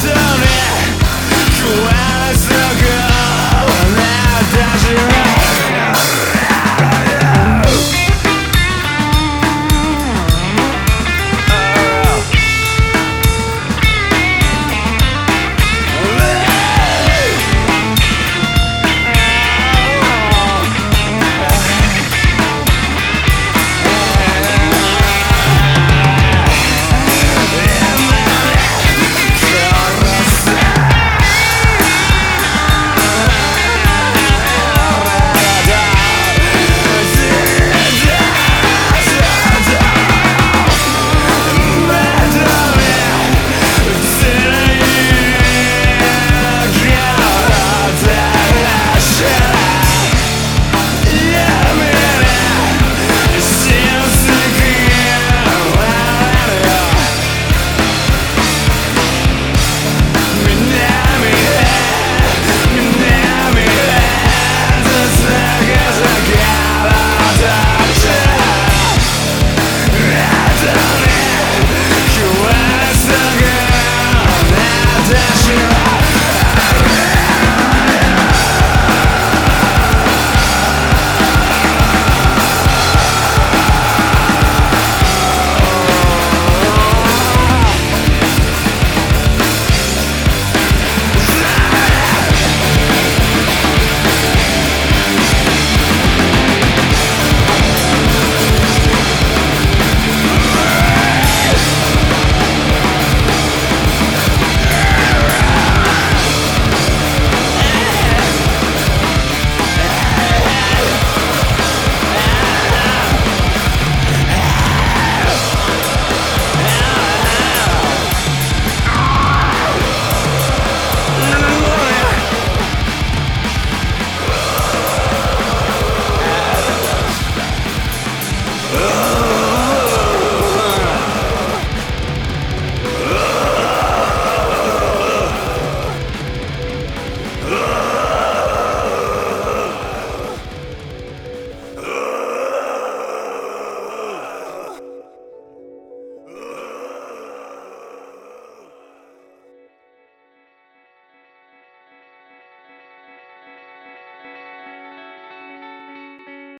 だね食わず